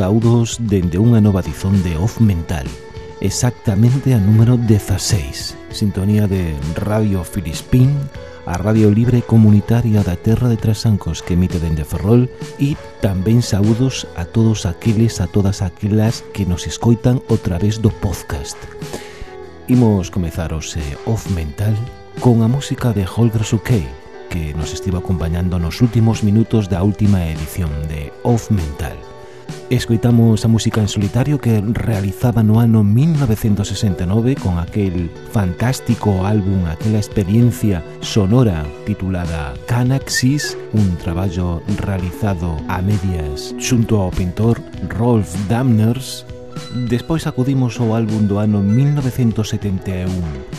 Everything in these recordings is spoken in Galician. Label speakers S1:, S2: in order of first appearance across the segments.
S1: saudos dende unha nova dizón de Off Mental exactamente a número 16 sintonía de Radio Filispín a Radio Libre Comunitaria da Terra de Trasancos que emite dende Ferrol e tamén saúdos a todos aqueles a todas aquelas que nos escoitan o través do podcast Imos comezar o se Off Mental con a música de Holger Sukey que nos estivo acompañando nos últimos minutos da última edición de Off Mental. Escoitamos a música en solitario que realizaba no ano 1969 con aquel fantástico álbum, aquela experiencia sonora titulada Canaxis, un traballo realizado a medias xunto ao pintor Rolf Damners. Despois acudimos ao álbum do ano 1971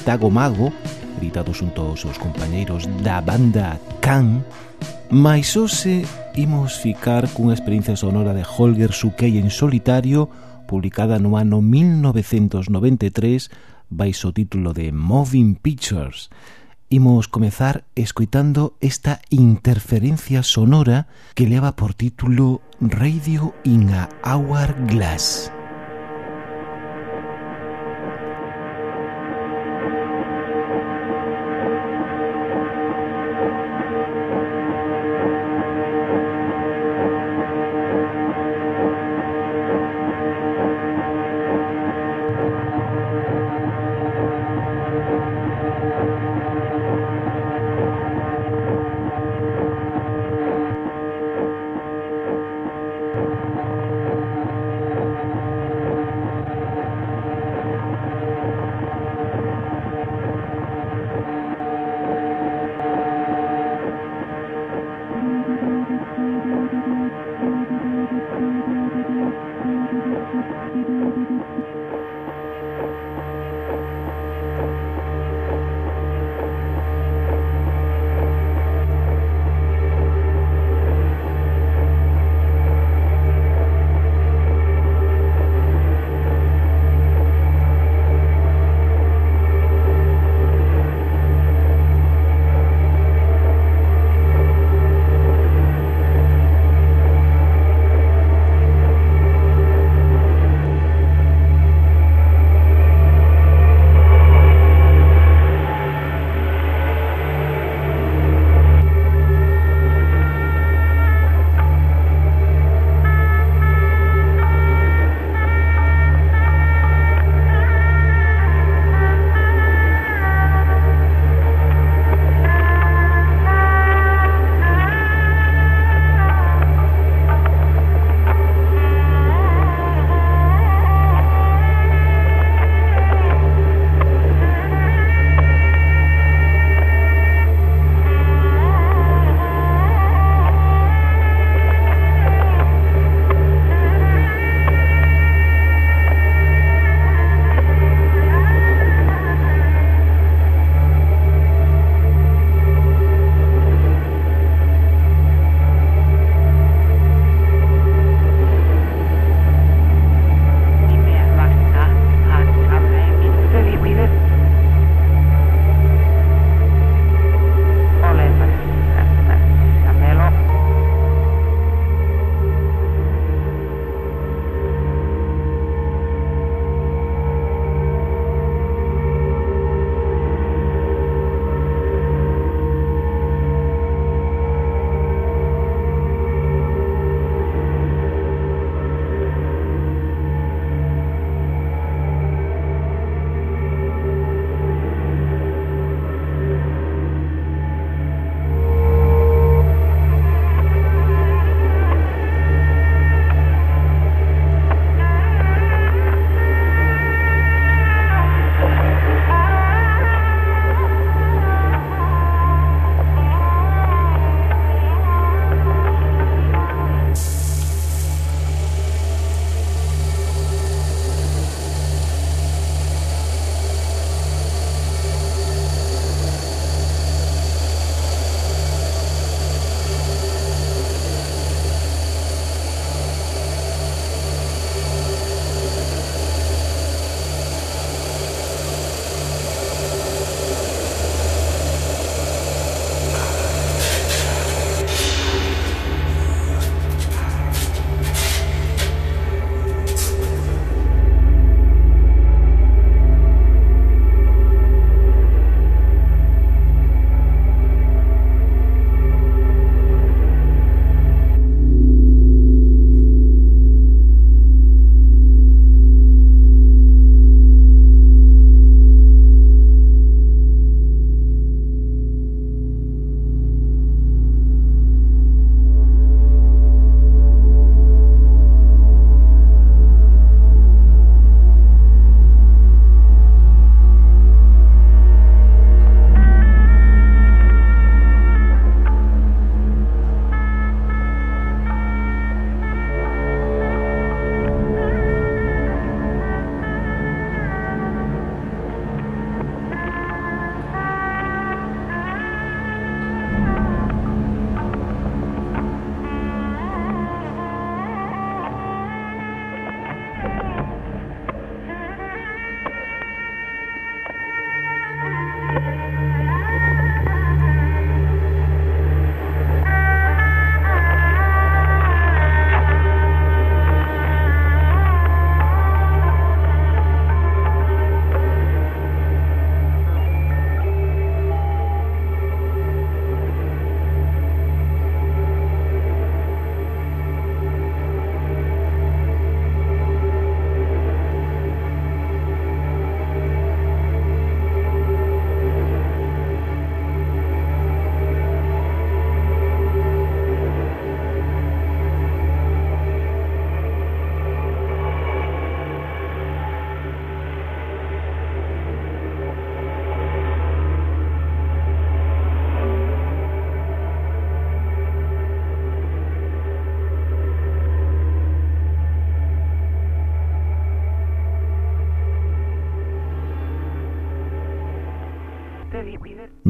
S1: Tago Mago, editado xunto aos seus compañeiros da banda Can. Mais hoxe imos ficar cunha experiencia sonora de Holger Sukey en solitario publicada no ano 1993 baixo o título de Moving Pictures. Imos comezar escoitando esta interferencia sonora que leva por título Radio in a Hourglass. Glass.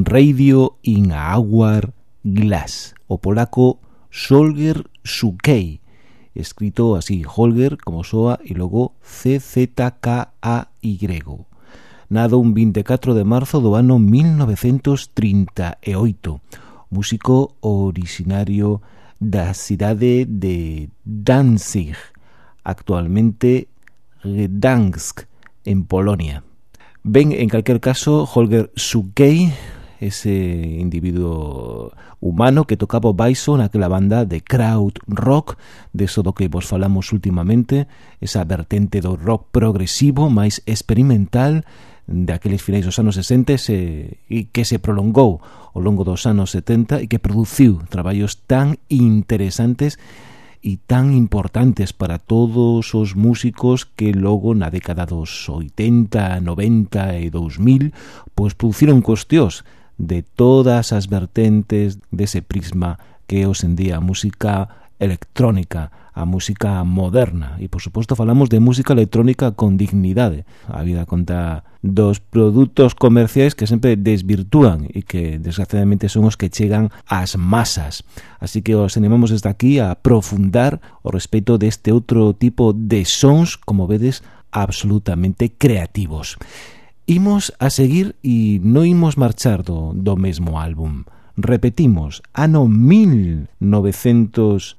S1: Radio in Hour Glass, o polaco Solger Sukei, escrito así, Holger como soa e logo CZKAY. Nado un 24 de marzo do ano 1938, músico originario da cidade de Danzig, actualmente Gdansk, en Polonia. Ben, en calquer caso, Holger Sukei ese individuo humano que tocaba o baixo naquela banda de crowd rock, de eso do que vos falamos últimamente, esa vertente do rock progresivo máis experimental de aqueles finais dos anos 60 se, e que se prolongou ao longo dos anos 70 e que produciu traballos tan interesantes e tan importantes para todos os músicos que logo na década dos 80, 90 e 2000 pois produciron costeos de todas as vertentes dese prisma que é a música electrónica, a música moderna e por suposto falamos de música electrónica con dignidade, a vida conta dos produtos comerciais que sempre desvirtúan e que desgraciadamente son os que chegan ás masas. Así que os animamos desde aquí a profundar o respeito deste outro tipo de sons, como vedes, absolutamente creativos. Imos a seguir e non imos marchar do, do mesmo álbum. Repetimos, ano 1993,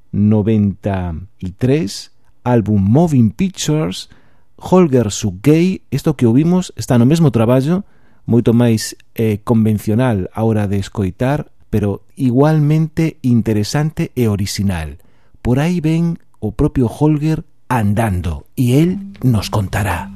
S1: álbum Moving Pictures, Holger Sugei, isto que ouvimos está no mesmo traballo, moito máis eh, convencional a hora de escoitar, pero igualmente interesante e original. Por aí ven o propio Holger andando e el nos contará.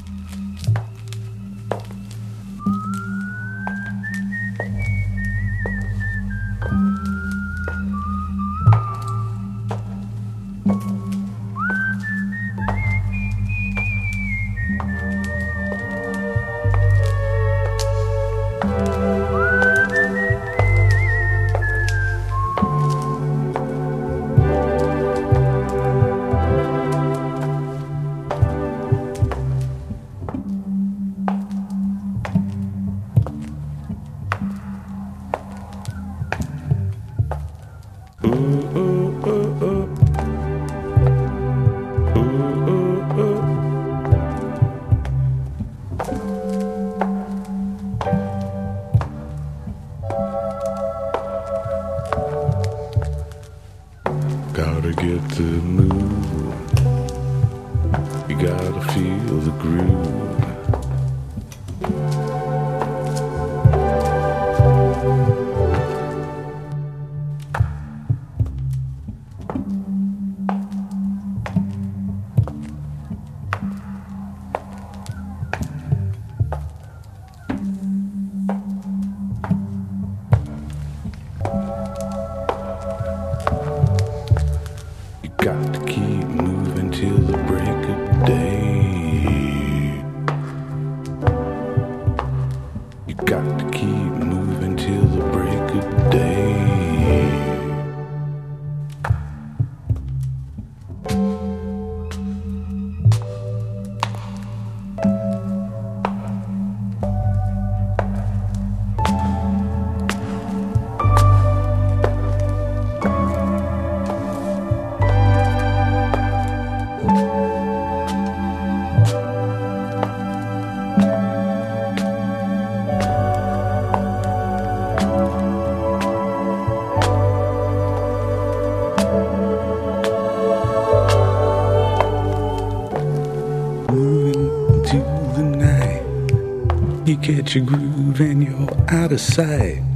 S2: Your groove and you're out of sight.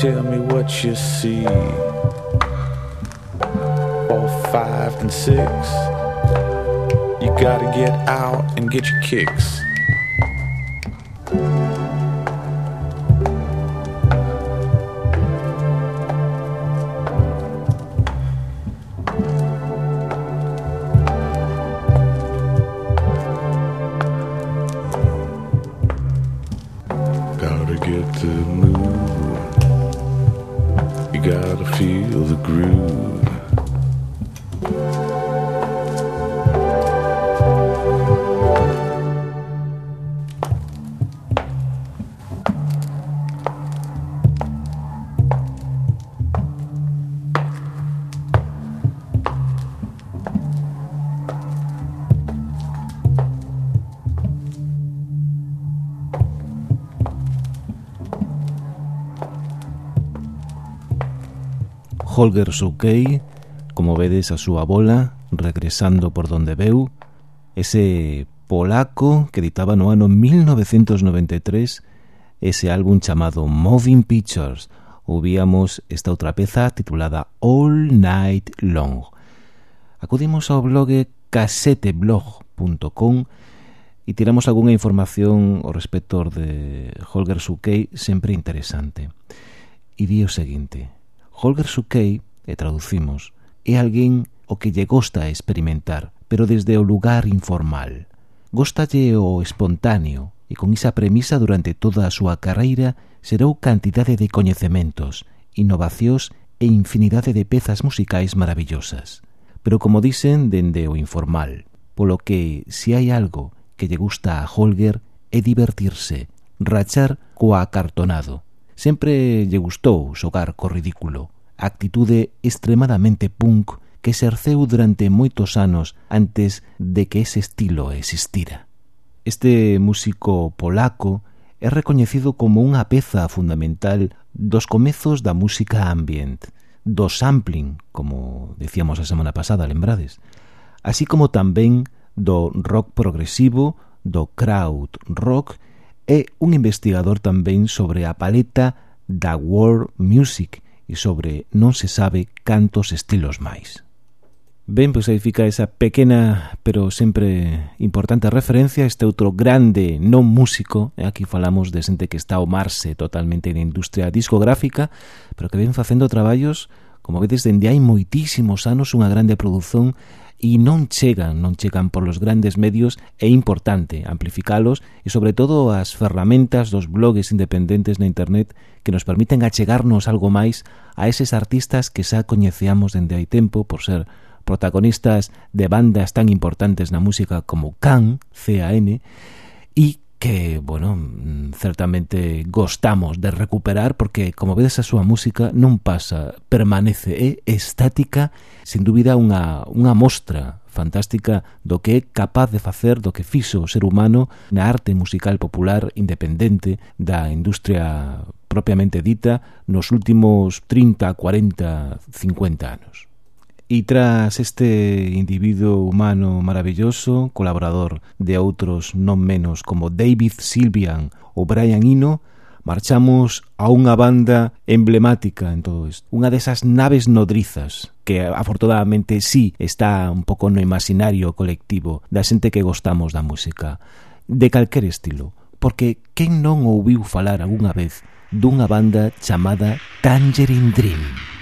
S2: Tell me what you see. Four, five, and six. You gotta get out and get your kicks.
S1: Holger Soukei, como vedes a súa bola, regresando por donde veu, ese polaco que editaba no ano 1993 ese álbum chamado Moving Pictures. Ouvíamos esta outra peza titulada All Night Long. Acudimos ao blog caseteblog.com e tiramos algunha información ao respecto de Holger Soukei, sempre interesante. E di o seguinte... Holger Sukey, e traducimos, é alguén o que lle gosta experimentar, pero desde o lugar informal. Gostalle o espontáneo, e con esa premisa durante toda a súa carreira serou cantidade de coñecementos, innovacións e infinidade de pezas musicais maravillosas. Pero como dicen, dende o informal, polo que, se hai algo que lle gusta a Holger, é divertirse, rachar coa acartonado, Sempre lle gustou xogar co ridículo, a actitude extremadamente punk que exerceu durante moitos anos antes de que ese estilo existira. Este músico polaco é recoñecido como unha peza fundamental dos comezos da música ambient, do sampling, como decíamos a semana pasada, lembrades, así como tamén do rock progresivo, do crowd rock é un investigador tamén sobre a paleta da world music e sobre non se sabe cantos estilos máis. Ben, pois aí fica esa pequena pero sempre importante referencia este outro grande non músico e aquí falamos de xente que está a omarse totalmente na industria discográfica pero que ven facendo traballos como vedes dende hai moitísimos anos unha grande produción e non chegan, non chegan polos grandes medios, é importante amplificalos e sobre todo as ferramentas dos blogs independentes na internet que nos permiten achegarnos algo máis a eses artistas que xa coñeceamos dende hai tempo por ser protagonistas de bandas tan importantes na música como Can, C-A-N, e que, bueno, mm, certamente gostamos de recuperar porque, como vedes, a súa música non pasa, permanece, é estática, sin dúbida unha, unha mostra fantástica do que é capaz de facer do que fixo o ser humano na arte musical popular independente da industria propiamente dita nos últimos 30, 40, 50 anos. E tras este individuo humano maravilloso, colaborador de outros non menos como David Silvian ou Brian Eno, marchamos a unha banda emblemática en todo isto. Unha desas naves nodrizas que afortunadamente sí está un pouco no imaginario colectivo da xente que gostamos da música, de calquer estilo. Porque quen non ouviu falar algunha vez dunha banda chamada Tangerine Dream?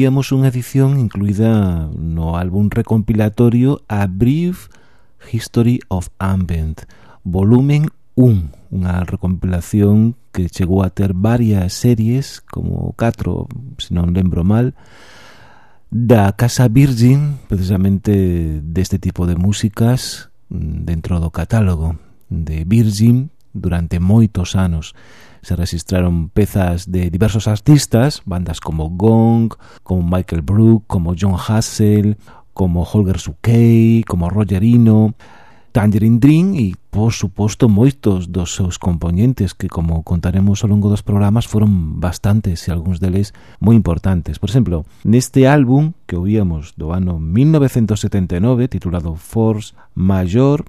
S1: víamos unha edición incluída no álbum recompilatorio A Brief History of Ambient, volumen 1, unha recompilación que chegou a ter varias series, como 4, se non lembro mal, da Casa Virgin, precisamente deste tipo de músicas mm, dentro do catálogo de Virgin durante moitos anos se registraron pezas de diversos artistas, bandas como Gong, como Michael Brook, como John Hassel, como Holger Sukey, como Roger Eno, Tangerine Dream e, por suposto, moitos dos seus componentes que, como contaremos ao longo dos programas, foron bastantes e algúns deles moi importantes. Por exemplo, neste álbum que oíamos do ano 1979, titulado Force Major,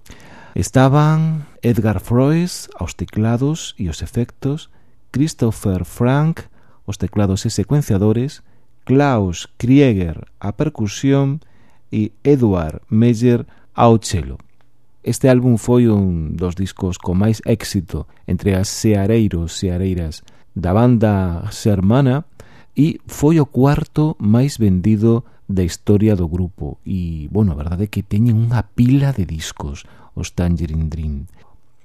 S1: Estaban Edgar Froese aos teclados e os efectos, Christopher Frank aos teclados e secuenciadores, Klaus Krieger á percusión e Edward Meyer ao cello. Este álbum foi un dos discos con máis éxito entre as seareiros areiras da banda Sermana e foi o cuarto máis vendido da historia do grupo e, bueno, a verdade é que teñen unha pila de discos os Tangerine Dream.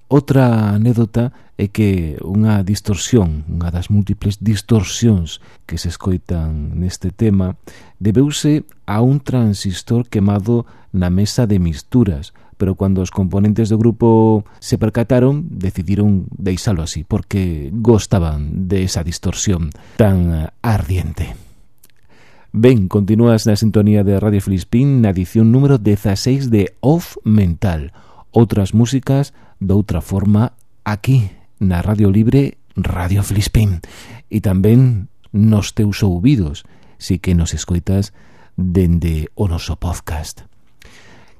S1: Outra anécdota é que unha distorsión, unha das múltiples distorsións que se escoitan neste tema, debeuse a un transistor quemado na mesa de misturas, pero cando os componentes do grupo se percataron, decidiron deixalo así, porque gostaban de esa distorsión tan ardiente. Ben, continúas na sintonía de Radio Filispín na edición número 16 de Off Mental. Outras músicas doutra forma aquí, na Radio Libre Radio Filispín. E tamén nos teus ouvidos, si que nos escoitas dende o noso podcast.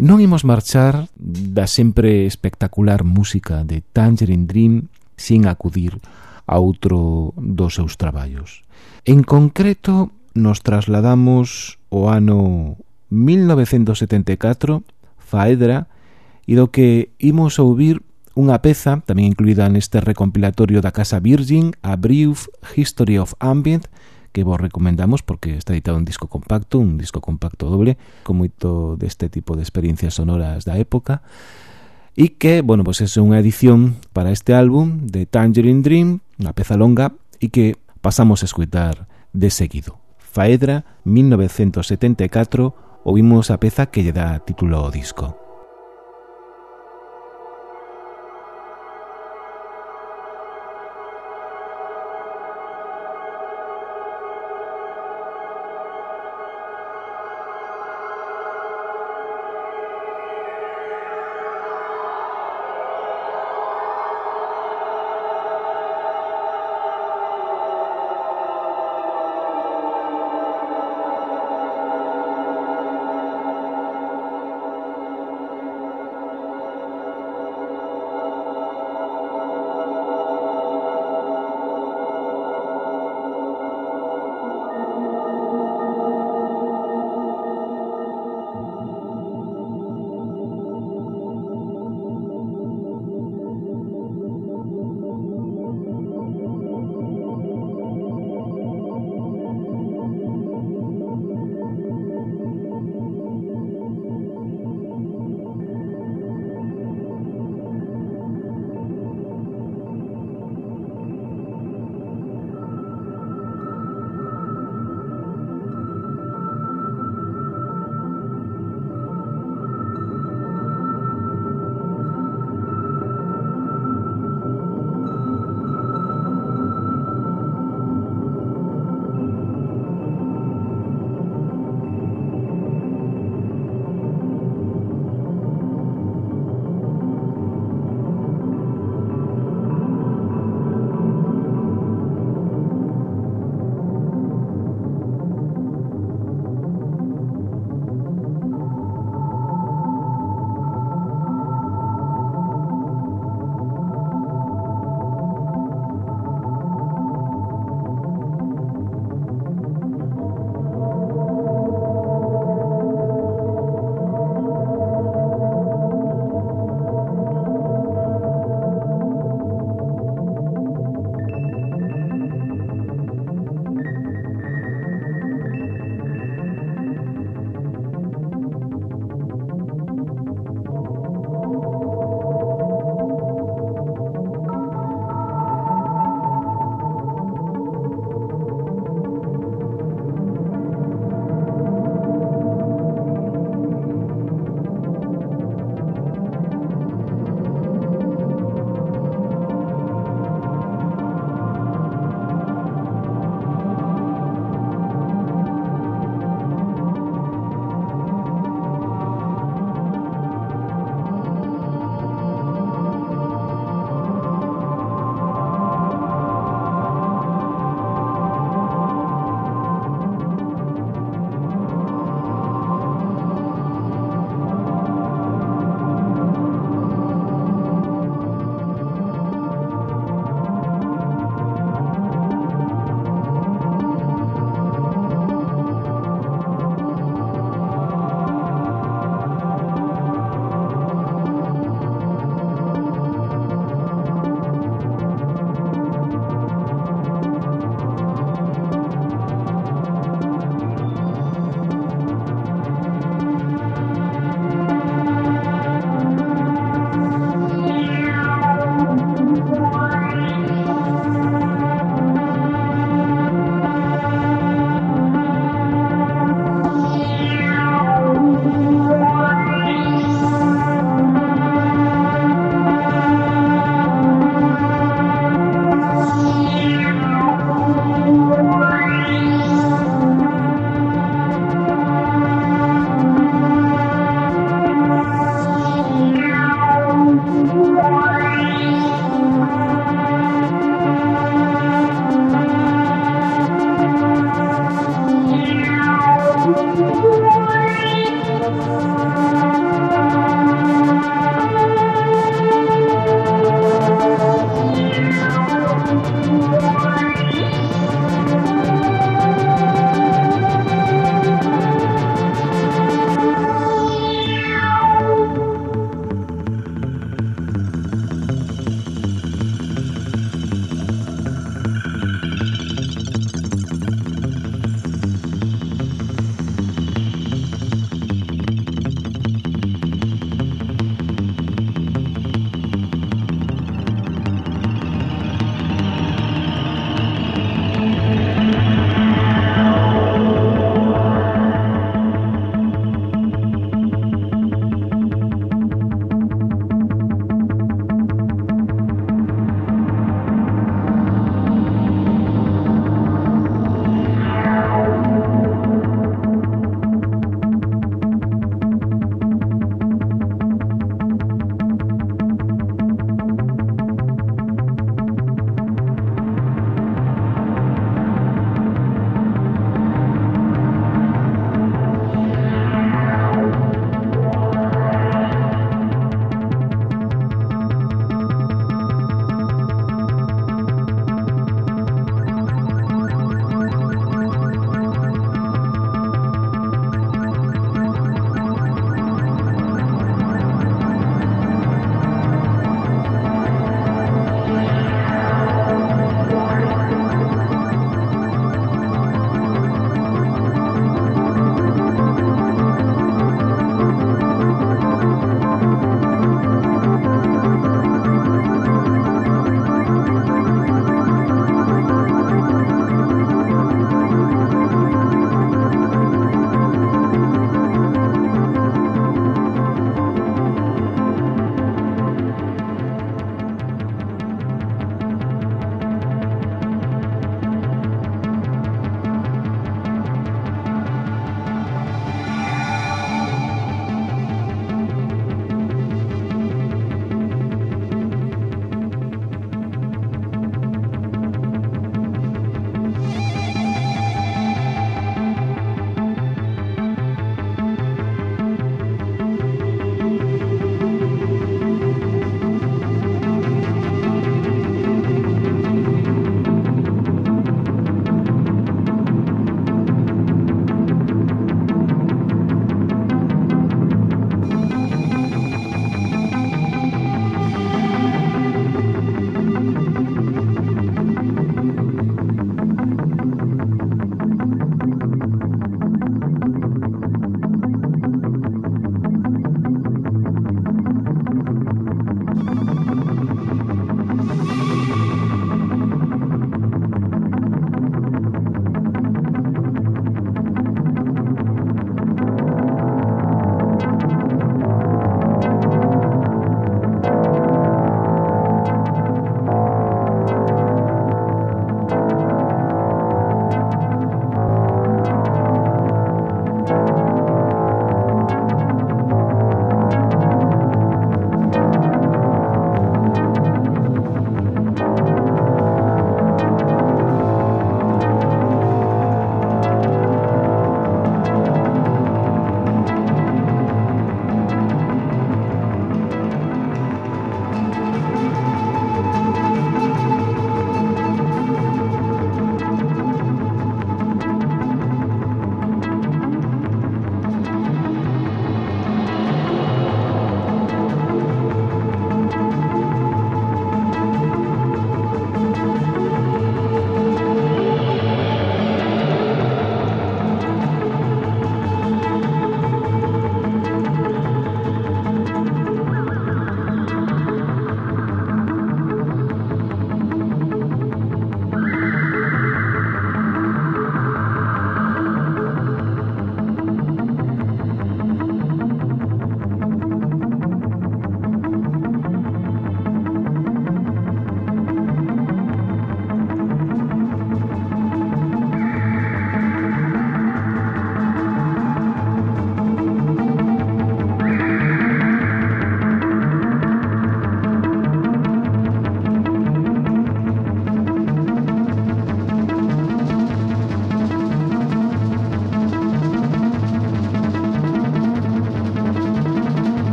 S1: Non imos marchar da sempre espectacular música de Tangerine Dream sin acudir a outro dos seus traballos. En concreto, nos trasladamos o ano 1974, Faedra, e do que imos ouvir unha peza tamén incluída neste recompilatorio da Casa Virgin, A Brief History of Ambient, que vos recomendamos porque está editado un disco compacto, un disco compacto doble, con moito deste tipo de experiencias sonoras da época, e que, bueno, pois pues é unha edición para este álbum de Tangerine Dream, unha peza longa, e que pasamos a escutar de seguido. Faedra 1974 ouvimos a peza que lle dá título ao disco.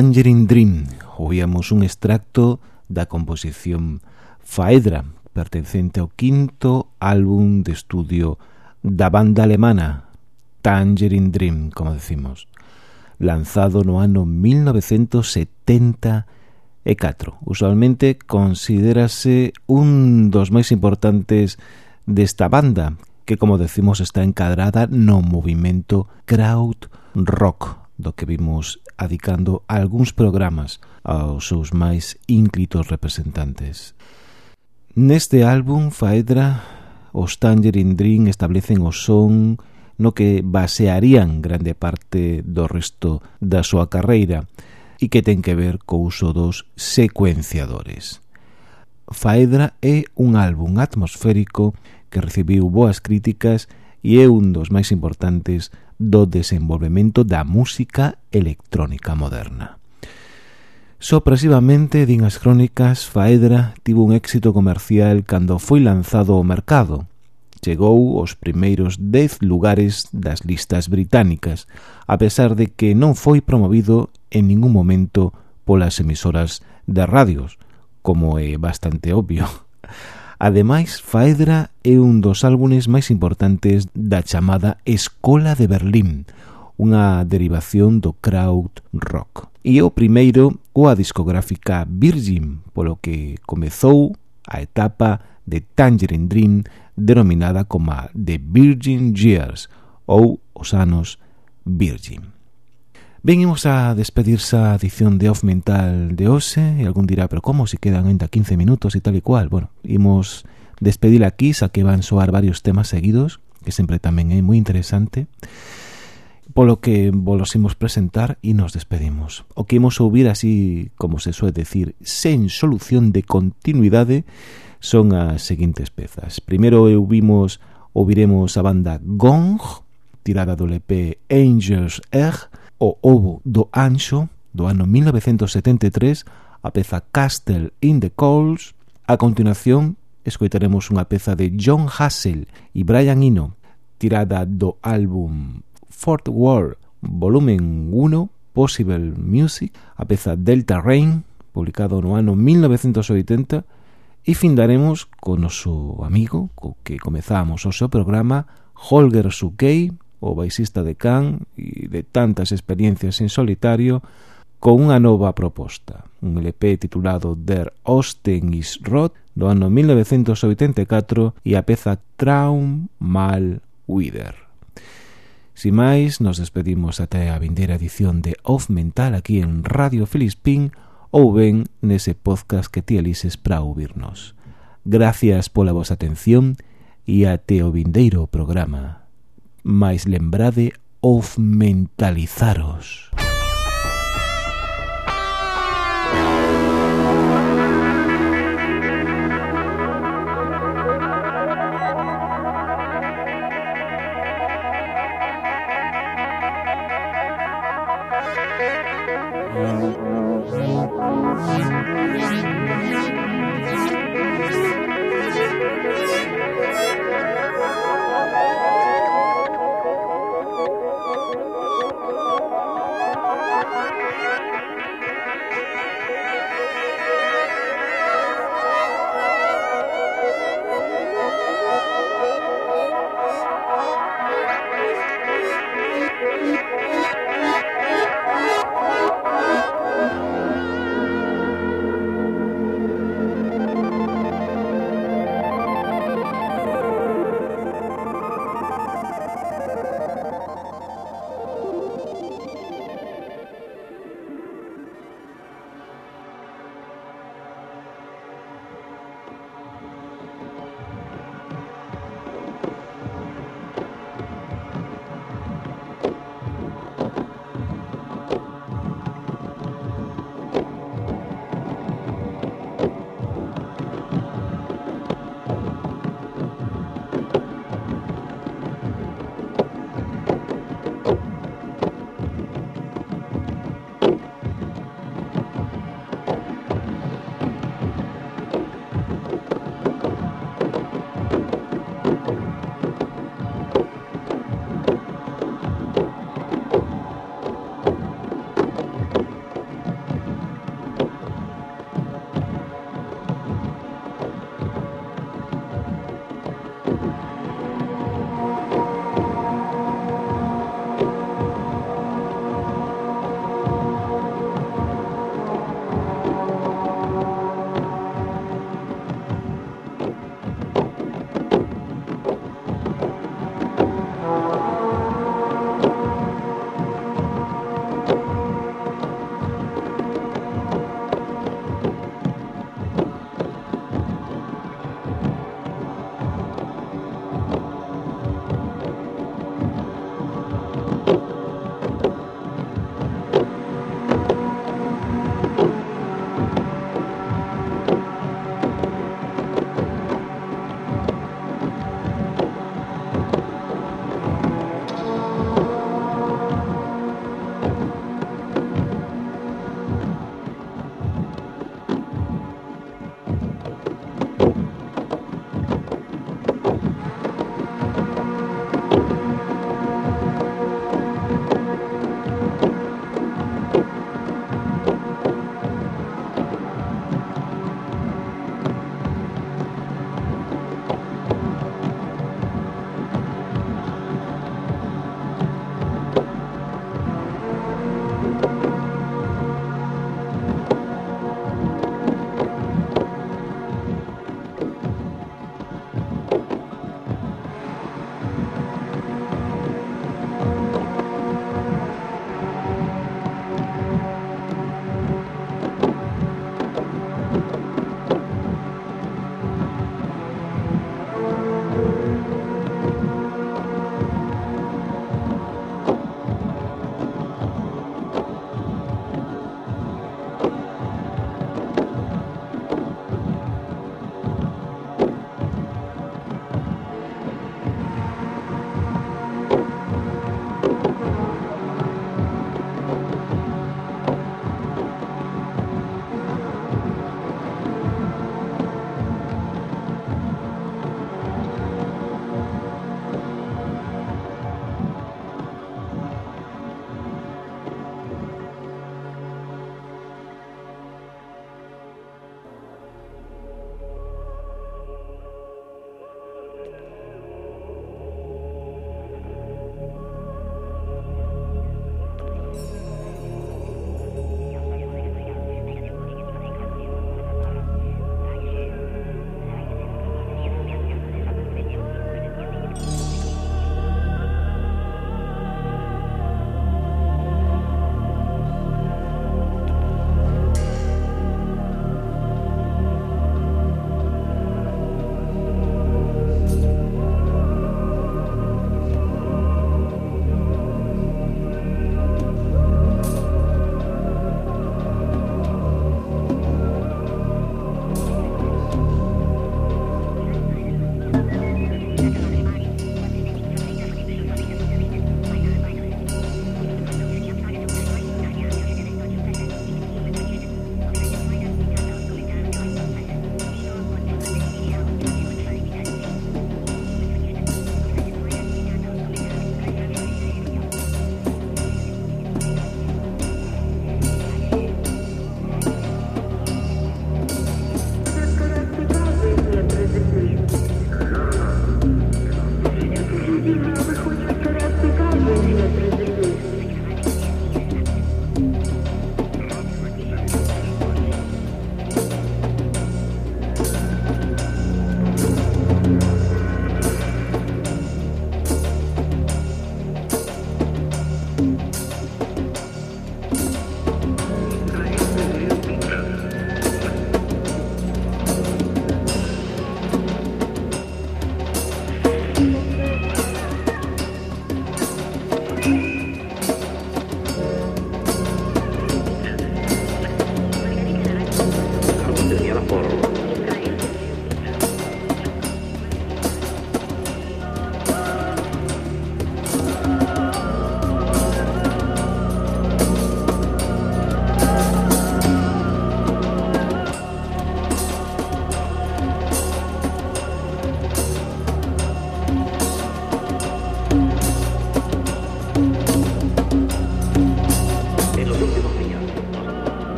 S1: Tangerine Dream Oíamos un extracto da composición Faedra, pertencente ao quinto álbum de estudio da banda alemana Tangerine Dream, como decimos, lanzado no ano 1974. Usualmente considerase un dos máis importantes desta banda, que como decimos está encadrada no movimento crowd rock do que vimos adicando a algúns programas aos seus máis ínclitos representantes. Neste álbum, Faedra, os Tangerine Dream establecen o son no que basearían grande parte do resto da súa carreira e que ten que ver co uso dos secuenciadores. Faedra é un álbum atmosférico que recibiu boas críticas e é un dos máis importantes do desenvolvemento da música electrónica moderna. Sopresivamente, din as crónicas, Faedra tivo un éxito comercial cando foi lanzado ao mercado. Chegou aos primeiros 10 lugares das listas británicas, a pesar de que non foi promovido en ningún momento polas emisoras de radios, como é bastante obvio. Ademais, Faedra é un dos álbumes máis importantes da chamada Escola de Berlín, unha derivación do crowd rock. E o primeiro coa discográfica Virgin, polo que comezou a etapa de Tangerine Dream denominada como The Virgin Years ou os anos Virgin. Venimos a despedirse a edición de Off Mental de hoxe E algún dirá, pero como, se si quedan ainda 15 minutos e tal e cual? Bueno, imos despedir aquí, xa que van soar varios temas seguidos Que sempre tamén é moi interesante Polo que volos imos presentar e nos despedimos. O que imos ouvir así, como se suele decir, sen solución de continuidade Son as seguintes pezas. Primeiro ouvimos, ouviremos a banda Gong Tirada do LP Angels Egg o ovo do Anxo do ano 1973 a peza Castle in the Coals. A continuación escoitaremos unha peza de John Hassel e Brian Eno tirada do álbum Fort War volumen 1 Possible Music a peza Delta Rain publicado no ano 1980 e findaremos con o seu amigo co que comezamos o seu programa Holger Sukei o baixista de Can e de tantas experiencias en solitario con unha nova proposta, un LP titulado Der Osten is Rot do ano 1984 e a peza Traum Mal Wider. Si máis, nos despedimos até a vindeira edición de Off Mental aquí en Radio Filispín ou ben nese podcast que ti elises para ouvirnos. Gracias pola vosa atención e até o vindeiro programa mais lembrade of mentalizaros.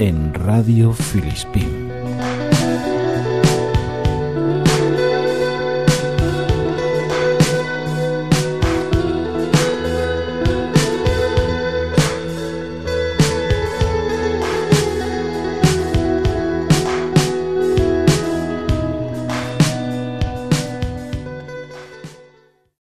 S1: En Radio Filispín.